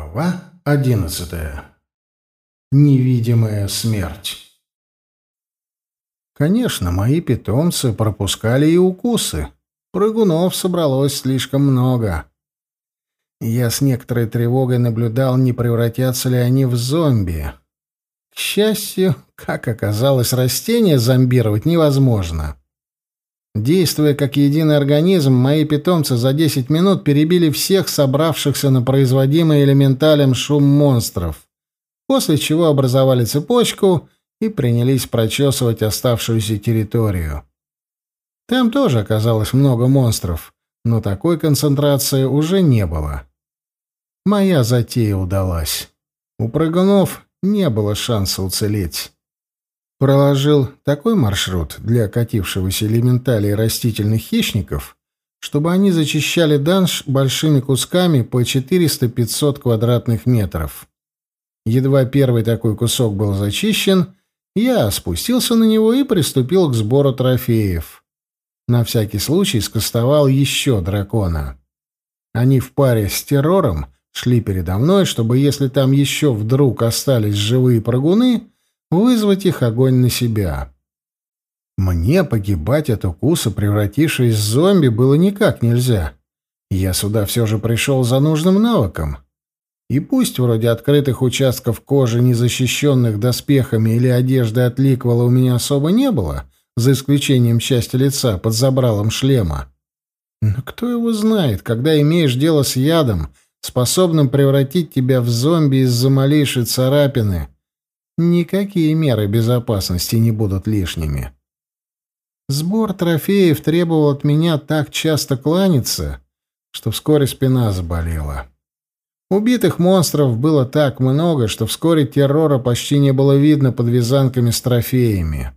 Глава одиннадцатая. Невидимая смерть. Конечно, мои питомцы пропускали и укусы. Прыгунов собралось слишком много. Я с некоторой тревогой наблюдал, не превратятся ли они в зомби. К счастью, как оказалось, растения зомбировать невозможно. Действуя как единый организм, мои питомцы за 10 минут перебили всех собравшихся на производимый элементалем шум монстров, после чего образовали цепочку и принялись прочесывать оставшуюся территорию. Там тоже оказалось много монстров, но такой концентрации уже не было. Моя затея удалась. У прыгунов не было шанса уцелеть проложил такой маршрут для катившегося элементалей растительных хищников, чтобы они зачищали данж большими кусками по 400-500 квадратных метров. Едва первый такой кусок был зачищен, я спустился на него и приступил к сбору трофеев. На всякий случай скостовал еще дракона. Они в паре с террором шли передо мной, чтобы, если там еще вдруг остались живые прыгуны, вызвать их огонь на себя. Мне погибать от укуса, превратившись в зомби, было никак нельзя. Я сюда все же пришел за нужным навыком. И пусть вроде открытых участков кожи, не защищенных доспехами или одежды от ликвала у меня особо не было, за исключением части лица под забралом шлема. Но кто его знает, когда имеешь дело с ядом, способным превратить тебя в зомби из-за малейшей царапины — никакие меры безопасности не будут лишними. Сбор трофеев требовал от меня так часто кланяться, что вскоре спина заболела. Убитых монстров было так много, что вскоре террора почти не было видно под вязанками с трофеями.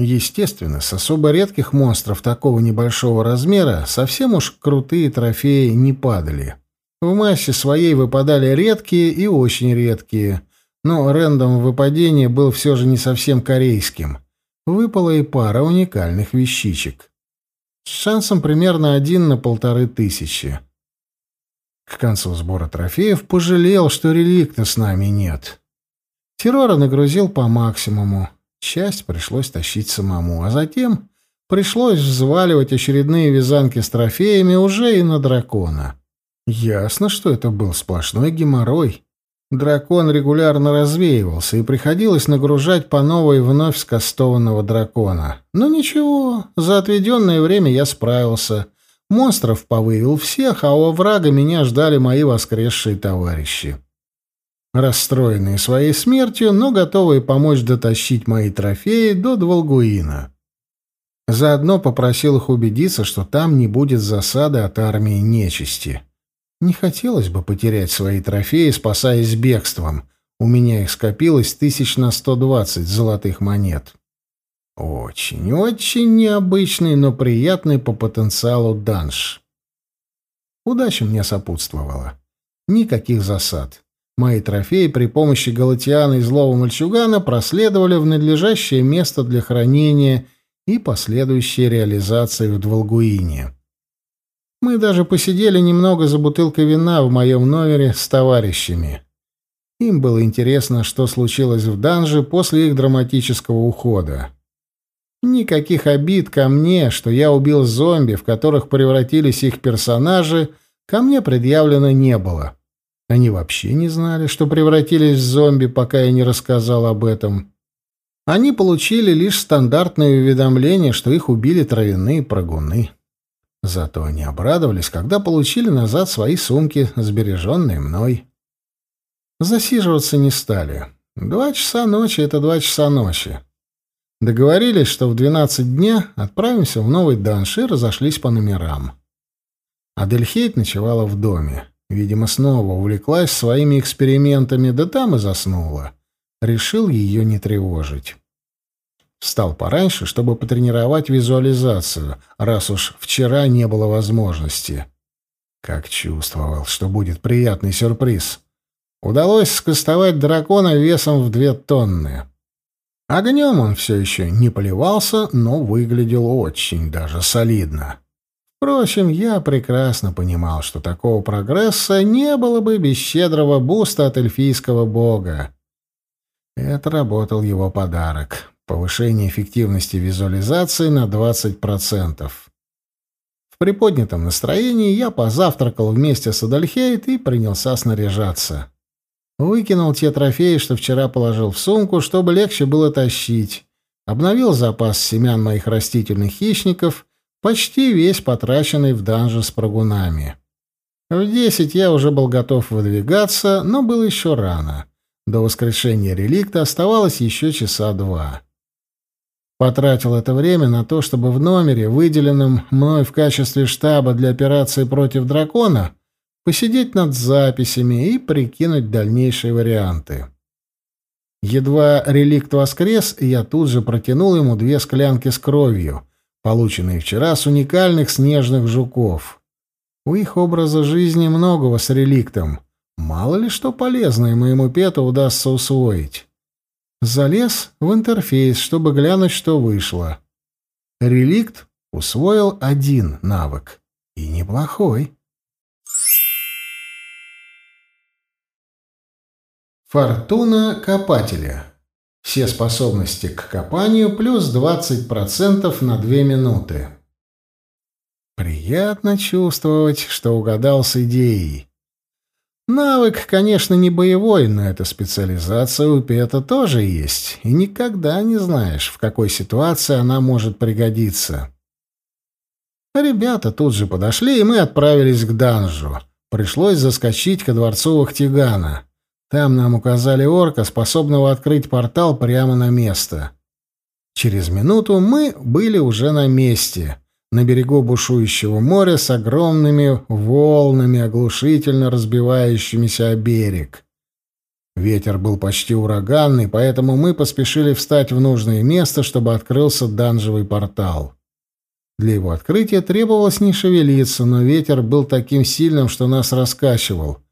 Естественно, с особо редких монстров такого небольшого размера совсем уж крутые трофеи не падали. В массе своей выпадали редкие и очень редкие, но рендом выпадения был все же не совсем корейским. Выпала и пара уникальных вещичек. С шансом примерно один на полторы тысячи. К концу сбора трофеев пожалел, что реликта с нами нет. Террора нагрузил по максимуму. Часть пришлось тащить самому, а затем пришлось взваливать очередные вязанки с трофеями уже и на дракона. Ясно, что это был сплошной геморрой. Дракон регулярно развеивался, и приходилось нагружать по новой вновь скастованного дракона. Но ничего, за отведенное время я справился. Монстров повывел всех, а у врага меня ждали мои воскресшие товарищи. Расстроенные своей смертью, но готовые помочь дотащить мои трофеи до Дволгуина. Заодно попросил их убедиться, что там не будет засады от армии нечисти. Не хотелось бы потерять свои трофеи, спасаясь бегством. У меня их скопилось тысяч на сто двадцать золотых монет. Очень, очень необычный, но приятный по потенциалу данж. Удача мне сопутствовала. Никаких засад. Мои трофеи при помощи Галатиана и злого мальчугана проследовали в надлежащее место для хранения и последующей реализации в Дволгуине. Мы даже посидели немного за бутылкой вина в моем номере с товарищами. Им было интересно, что случилось в данже после их драматического ухода. Никаких обид ко мне, что я убил зомби, в которых превратились их персонажи, ко мне предъявлено не было. Они вообще не знали, что превратились в зомби, пока я не рассказал об этом. Они получили лишь стандартное уведомление, что их убили травяные прогуны. Зато они обрадовались, когда получили назад свои сумки, сбереженные мной. Засиживаться не стали. Два часа ночи — это два часа ночи. Договорились, что в двенадцать дня отправимся в новый данж и разошлись по номерам. Адельхейт ночевала в доме. Видимо, снова увлеклась своими экспериментами, да там и заснула. Решил ее не тревожить. Встал пораньше, чтобы потренировать визуализацию, раз уж вчера не было возможности. Как чувствовал, что будет приятный сюрприз. Удалось скостовать дракона весом в две тонны. Огнем он все еще не поливался, но выглядел очень даже солидно. Впрочем, я прекрасно понимал, что такого прогресса не было бы без щедрого буста от эльфийского бога. Это работал его подарок — повышение эффективности визуализации на 20%. В приподнятом настроении я позавтракал вместе с Адальхейт и принялся снаряжаться. Выкинул те трофеи, что вчера положил в сумку, чтобы легче было тащить. Обновил запас семян моих растительных хищников — почти весь потраченный в данже с прогунами. В десять я уже был готов выдвигаться, но было еще рано. До воскрешения реликта оставалось еще часа два. Потратил это время на то, чтобы в номере, выделенном мной в качестве штаба для операции против дракона, посидеть над записями и прикинуть дальнейшие варианты. Едва реликт воскрес, я тут же протянул ему две склянки с кровью — полученные вчера с уникальных снежных жуков. У их образа жизни многого с реликтом. Мало ли что полезное моему пету удастся усвоить. Залез в интерфейс, чтобы глянуть, что вышло. Реликт усвоил один навык. И неплохой. Фортуна копателя. Все способности к копанию плюс 20% на 2 минуты. Приятно чувствовать, что угадал с идеей. Навык, конечно, не боевой, но эта специализация у Пета тоже есть, и никогда не знаешь, в какой ситуации она может пригодиться. Ребята тут же подошли, и мы отправились к данжу. Пришлось заскочить ко дворцу Вахтигана. Там нам указали орка, способного открыть портал прямо на место. Через минуту мы были уже на месте, на берегу бушующего моря с огромными волнами, оглушительно разбивающимися о берег. Ветер был почти ураганный, поэтому мы поспешили встать в нужное место, чтобы открылся данжевый портал. Для его открытия требовалось не шевелиться, но ветер был таким сильным, что нас раскачивал —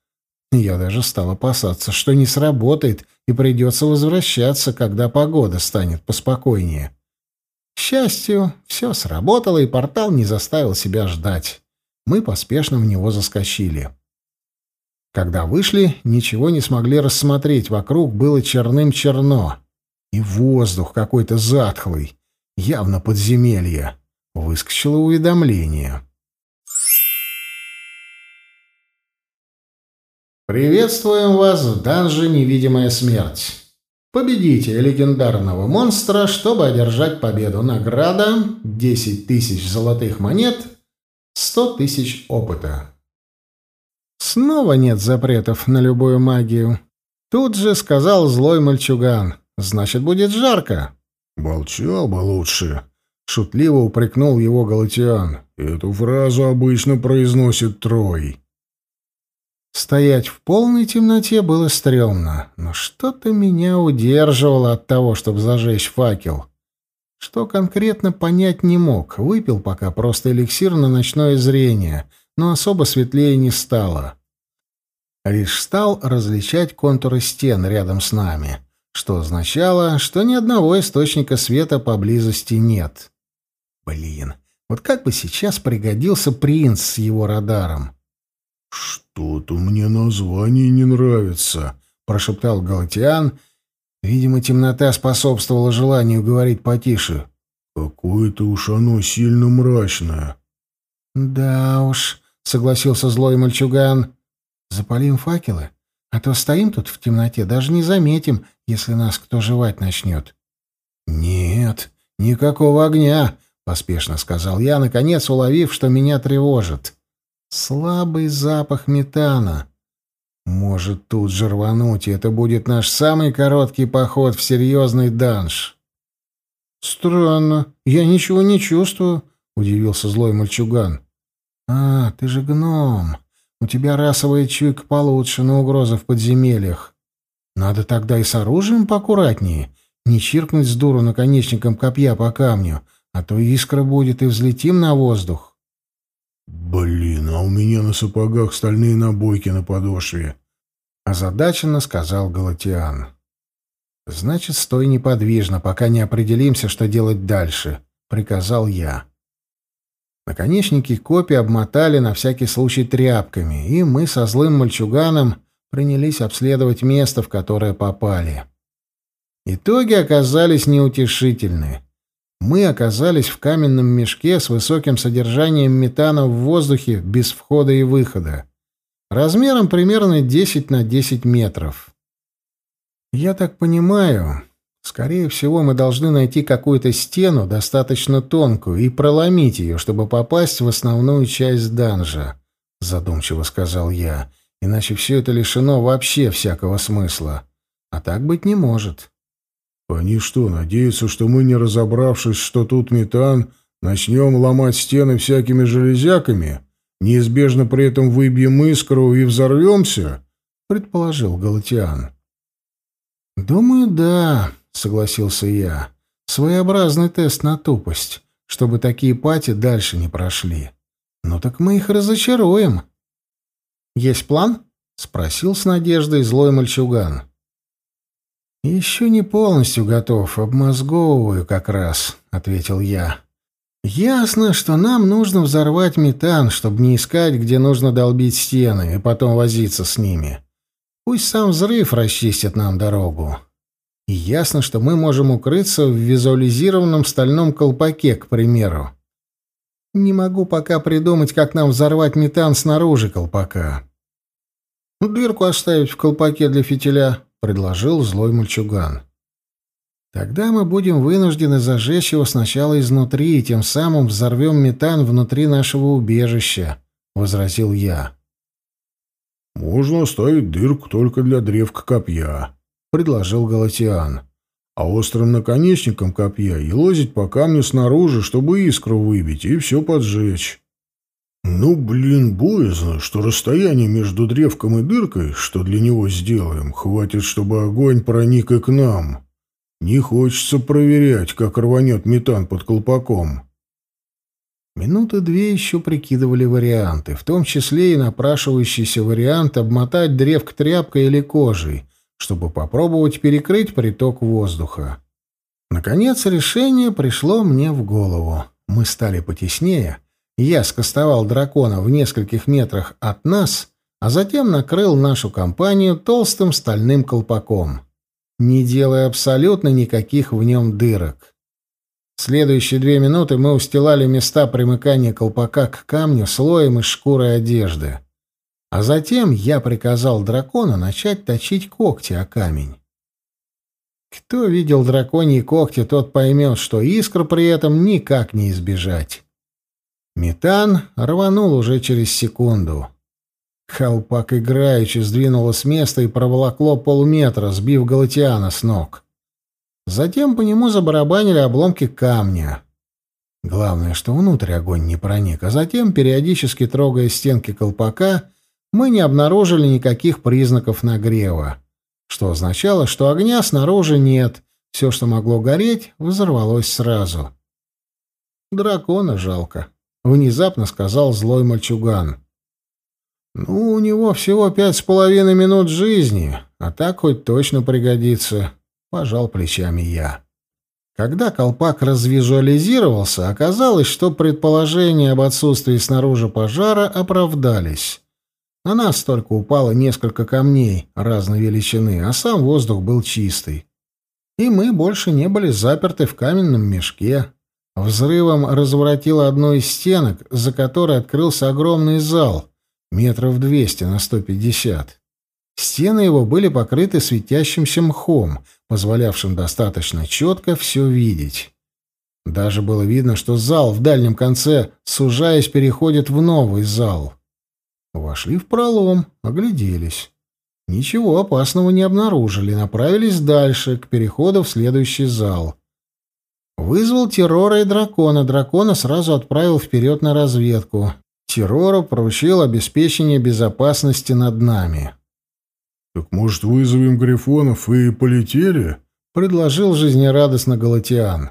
я даже стал опасаться, что не сработает и придется возвращаться, когда погода станет поспокойнее. К счастью, все сработало, и портал не заставил себя ждать. Мы поспешно в него заскочили. Когда вышли, ничего не смогли рассмотреть, вокруг было черным-черно. И воздух какой-то затхлый, явно подземелье. Выскочило уведомление. Приветствуем вас в данже «Невидимая смерть». Победите легендарного монстра, чтобы одержать победу. Награда — 10 тысяч золотых монет, 100 тысяч опыта. Снова нет запретов на любую магию. Тут же сказал злой мальчуган. Значит, будет жарко. Молчал бы лучше. Шутливо упрекнул его Галатиан. Эту фразу обычно произносит Трой. Стоять в полной темноте было стрёмно, но что-то меня удерживало от того, чтобы зажечь факел. Что конкретно понять не мог. Выпил пока просто эликсир на ночное зрение, но особо светлее не стало. Лишь стал различать контуры стен рядом с нами, что означало, что ни одного источника света поблизости нет. Блин, вот как бы сейчас пригодился принц с его радаром. «Что-то мне название не нравится», — прошептал Галатиан. Видимо, темнота способствовала желанию говорить потише. «Какое-то уж оно сильно мрачное». «Да уж», — согласился злой мальчуган. «Запалим факелы, а то стоим тут в темноте, даже не заметим, если нас кто жевать начнет». «Нет, никакого огня», — поспешно сказал я, наконец уловив, что меня тревожит. Слабый запах метана. Может, тут же рвануть, и это будет наш самый короткий поход в серьезный данж. Странно, я ничего не чувствую, удивился злой мальчуган. А, ты же гном. У тебя расовая чуйка получше на угрозы в подземельях. Надо тогда и с оружием поаккуратнее, не чиркнуть с дуру наконечником копья по камню, а то искра будет и взлетим на воздух. «Блин, меня на сапогах стальные набойки на подошве», — озадаченно сказал Галатиан. «Значит, стой неподвижно, пока не определимся, что делать дальше», — приказал я. Наконечники копий обмотали на всякий случай тряпками, и мы со злым мальчуганом принялись обследовать место, в которое попали. Итоги оказались неутешительны. Мы оказались в каменном мешке с высоким содержанием метана в воздухе без входа и выхода, размером примерно 10 на 10 метров. Я так понимаю, скорее всего, мы должны найти какую-то стену, достаточно тонкую, и проломить ее, чтобы попасть в основную часть данжа, задумчиво сказал я. Иначе все это лишено вообще всякого смысла. А так быть не может. Они что, надеются, что мы, не разобравшись, что тут метан, начнем ломать стены всякими железяками, неизбежно при этом выбьем искру и взорвемся? Предположил Галатиан. «Думаю, да», — согласился я. «Своеобразный тест на тупость, чтобы такие пати дальше не прошли. Ну так мы их разочаруем». «Есть план?» — спросил с надеждой злой мальчуган. «Еще не полностью готов, обмозговываю как раз», — ответил я. «Ясно, что нам нужно взорвать метан, чтобы не искать, где нужно долбить стены и потом возиться с ними. Пусть сам взрыв расчистит нам дорогу. И ясно, что мы можем укрыться в визуализированном стальном колпаке, к примеру. Не могу пока придумать, как нам взорвать метан снаружи колпака. «Дырку оставить в колпаке для фитиля», — предложил злой мальчуган. «Тогда мы будем вынуждены зажечь его сначала изнутри и тем самым взорвем метан внутри нашего убежища», — возразил я. «Можно оставить дырку только для древка копья», — предложил Галатиан. «А острым наконечником копья и лозить по камню снаружи, чтобы искру выбить и все поджечь». «Ну, блин, боязно, что расстояние между древком и дыркой, что для него сделаем, хватит, чтобы огонь проник и к нам. Не хочется проверять, как рванет метан под колпаком». Минуты две еще прикидывали варианты, в том числе и напрашивающийся вариант обмотать древк тряпкой или кожей, чтобы попробовать перекрыть приток воздуха. Наконец решение пришло мне в голову. Мы стали потеснее. Я скостовал дракона в нескольких метрах от нас, а затем накрыл нашу компанию толстым стальным колпаком, не делая абсолютно никаких в нем дырок. Следующие две минуты мы устилали места примыкания колпака к камню слоем из шкуры одежды. А затем я приказал дракону начать точить когти о камень. Кто видел драконьи когти, тот поймет, что искр при этом никак не избежать. Метан рванул уже через секунду. Колпак играючи сдвинуло с места и проволокло полметра, сбив Галатиана с ног. Затем по нему забарабанили обломки камня. Главное, что внутрь огонь не проник, а затем, периодически трогая стенки колпака, мы не обнаружили никаких признаков нагрева, что означало, что огня снаружи нет, все, что могло гореть, взорвалось сразу. «Дракона жалко», — внезапно сказал злой мальчуган. «Ну, у него всего пять с половиной минут жизни, а так хоть точно пригодится. Пожал плечами я. Когда колпак развизуализировался, оказалось, что предположения об отсутствии снаружи пожара оправдались. На нас только упало несколько камней разной величины, а сам воздух был чистый. И мы больше не были заперты в каменном мешке. Взрывом разворотило одну из стенок, за которой открылся огромный зал, метров двести на сто пятьдесят. Стены его были покрыты светящимся мхом, позволявшим достаточно четко все видеть. Даже было видно, что зал в дальнем конце, сужаясь, переходит в новый зал. Вошли в пролом, огляделись. Ничего опасного не обнаружили, направились дальше, к переходу в следующий зал. Вызвал террора и дракона. Дракона сразу отправил вперед на разведку. Террору поручил обеспечение безопасности над нами. «Так, может, вызовем грифонов и полетели?» — предложил жизнерадостно Галатиан.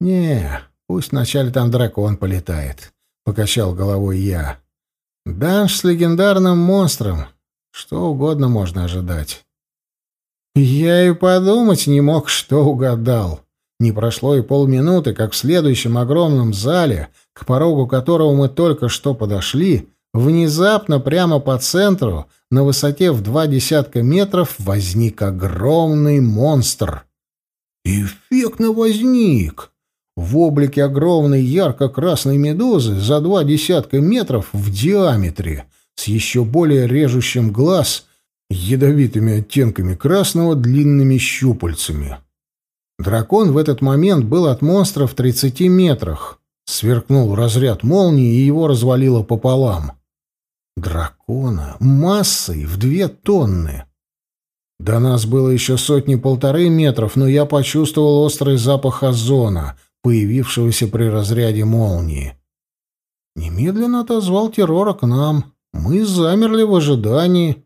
«Не, пусть вначале там дракон полетает», — покачал головой я. «Данж с легендарным монстром. Что угодно можно ожидать». «Я и подумать не мог, что угадал», Не прошло и полминуты, как в следующем огромном зале, к порогу которого мы только что подошли, внезапно прямо по центру, на высоте в два десятка метров, возник огромный монстр. Эффектно возник! В облике огромной ярко-красной медузы за два десятка метров в диаметре, с еще более режущим глаз, ядовитыми оттенками красного длинными щупальцами. Дракон в этот момент был от монстра в 30 метрах. Сверкнул разряд молнии, и его развалило пополам. Дракона массой в две тонны. До нас было еще сотни-полторы метров, но я почувствовал острый запах озона, появившегося при разряде молнии. Немедленно отозвал террора к нам. Мы замерли в ожидании.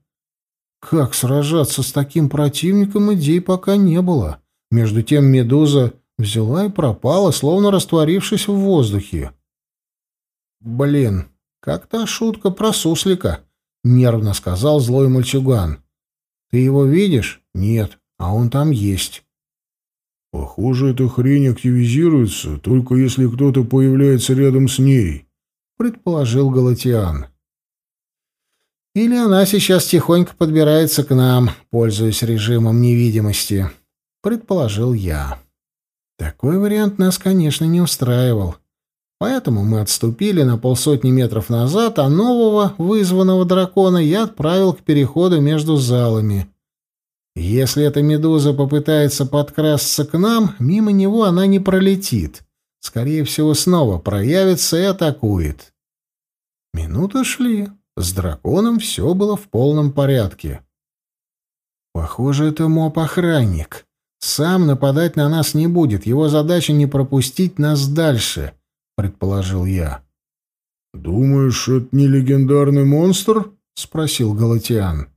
Как сражаться с таким противником, идей пока не было. Между тем медуза взяла и пропала, словно растворившись в воздухе. «Блин, как та шутка про суслика», — нервно сказал злой мальчуган. «Ты его видишь? Нет, а он там есть». «Похоже, эта хрень активизируется, только если кто-то появляется рядом с ней», — предположил Галатиан. «Или она сейчас тихонько подбирается к нам, пользуясь режимом невидимости», предположил я. Такой вариант нас, конечно, не устраивал. Поэтому мы отступили на полсотни метров назад, а нового, вызванного дракона, я отправил к переходу между залами. Если эта медуза попытается подкрасться к нам, мимо него она не пролетит. Скорее всего, снова проявится и атакует. Минуты шли. С драконом все было в полном порядке. Похоже, это моб-охранник. Сам нападать на нас не будет, его задача не пропустить нас дальше, предположил я. Думаешь, это не легендарный монстр? спросил Галатиан.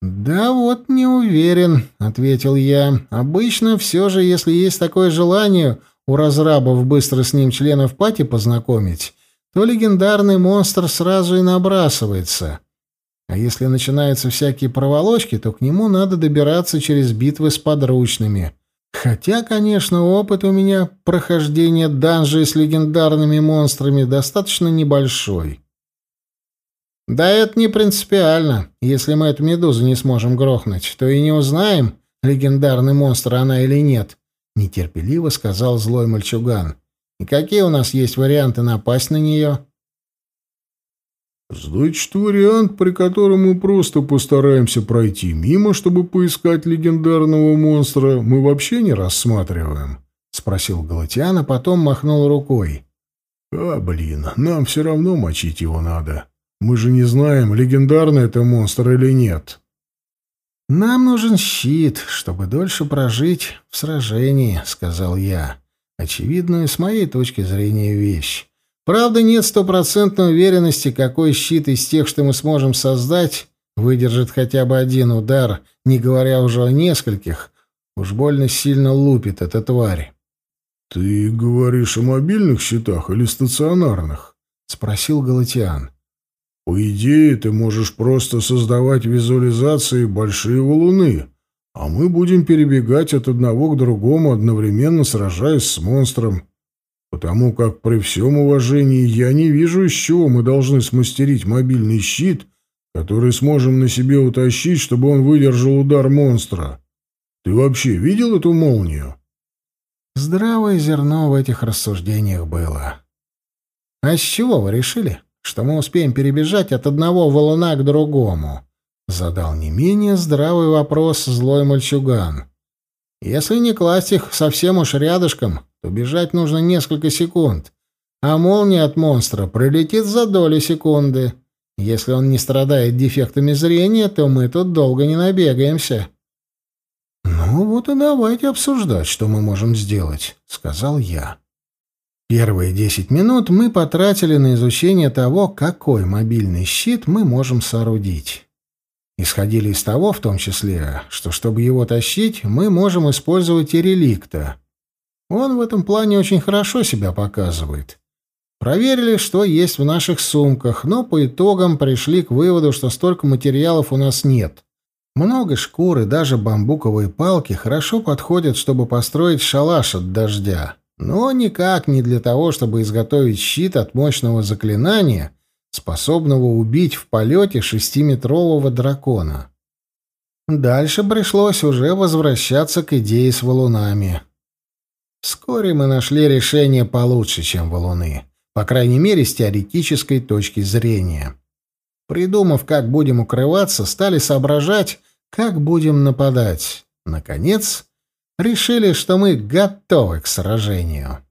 Да вот не уверен, ответил я. Обычно все же, если есть такое желание у разрабов быстро с ним членов пати познакомить, то легендарный монстр сразу и набрасывается. А если начинаются всякие проволочки, то к нему надо добираться через битвы с подручными. Хотя, конечно, опыт у меня прохождения данжей с легендарными монстрами достаточно небольшой. Да это не принципиально. Если мы эту медузу не сможем грохнуть, то и не узнаем, легендарный монстр она или нет, нетерпеливо сказал злой мальчуган. И какие у нас есть варианты напасть на нее? «Значит, вариант, при котором мы просто постараемся пройти мимо, чтобы поискать легендарного монстра, мы вообще не рассматриваем?» — спросил Галатиан, а потом махнул рукой. «А, блин, нам все равно мочить его надо. Мы же не знаем, легендарный это монстр или нет». «Нам нужен щит, чтобы дольше прожить в сражении», — сказал я. Очевидную, с моей точки зрения, вещь. Правда, нет стопроцентной уверенности, какой щит из тех, что мы сможем создать, выдержит хотя бы один удар, не говоря уже о нескольких. Уж больно сильно лупит эта тварь. — Ты говоришь о мобильных щитах или стационарных? — спросил Галатиан. — По идее, ты можешь просто создавать визуализации большие валуны, а мы будем перебегать от одного к другому, одновременно сражаясь с монстром потому как при всем уважении я не вижу, из чего мы должны смастерить мобильный щит, который сможем на себе утащить, чтобы он выдержал удар монстра. Ты вообще видел эту молнию? Здравое зерно в этих рассуждениях было. А с чего вы решили, что мы успеем перебежать от одного валуна к другому? Задал не менее здравый вопрос злой мальчуган. Если не класть их совсем уж рядышком, то бежать нужно несколько секунд, а молния от монстра пролетит за доли секунды. Если он не страдает дефектами зрения, то мы тут долго не набегаемся. «Ну вот и давайте обсуждать, что мы можем сделать», — сказал я. Первые десять минут мы потратили на изучение того, какой мобильный щит мы можем соорудить. Исходили из того, в том числе, что чтобы его тащить, мы можем использовать и реликта. Он в этом плане очень хорошо себя показывает. Проверили, что есть в наших сумках, но по итогам пришли к выводу, что столько материалов у нас нет. Много шкур и даже бамбуковые палки хорошо подходят, чтобы построить шалаш от дождя, но никак не для того, чтобы изготовить щит от мощного заклинания, способного убить в полете шестиметрового дракона. Дальше пришлось уже возвращаться к идее с валунами. Вскоре мы нашли решение получше, чем валуны, по крайней мере, с теоретической точки зрения. Придумав, как будем укрываться, стали соображать, как будем нападать. Наконец, решили, что мы готовы к сражению.